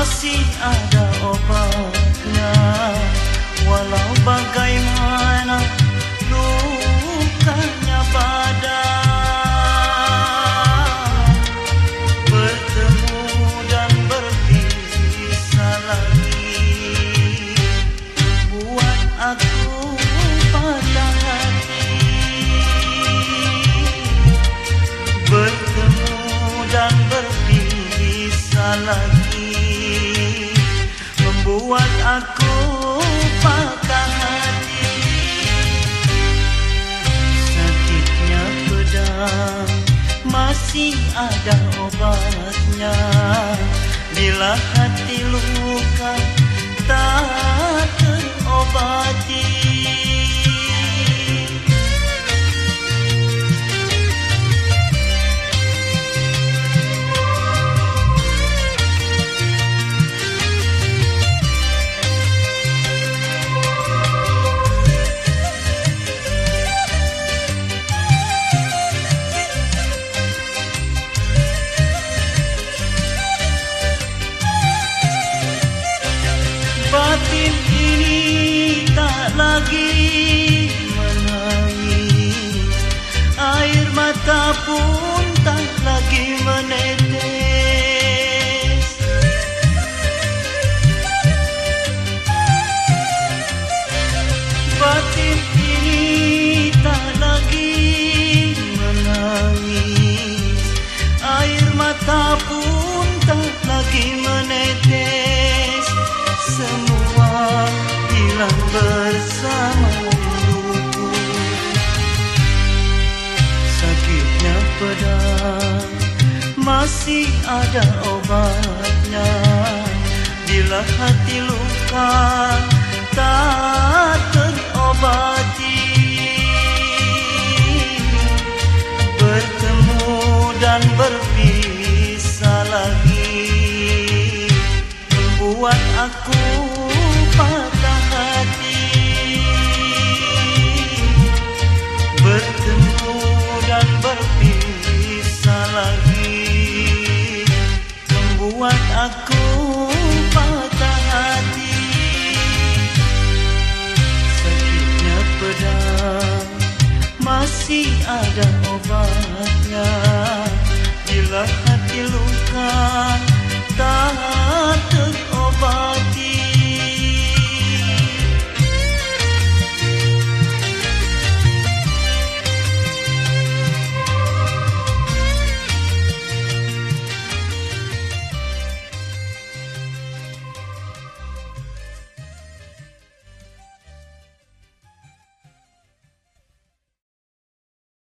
masih ada obatnya. Walau bagaimana lukanya pada Bertemu dan berpisah lagi. Buat aku pada hati. Bertemu dan berpisah lagi patah hati. Sakitnya pedang Masih ada obatnya. Bila hati luka Mata pun tak lagi menetes pedang masih ada obatnya. Bila hati luka tak terobati Bertemu dan berpisah lagi. Membuat aku buat aku patah hati. Sakitnya pedang masih ada obatnya. Bila hati luka tak terkena